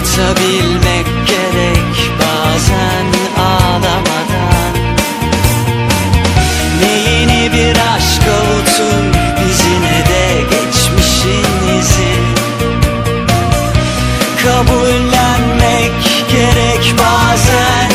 Unutabilmek gerek bazen ağlamadan. Ne yeni bir aşk avutun bizi ne de geçmişinizi Kabullenmek gerek bazen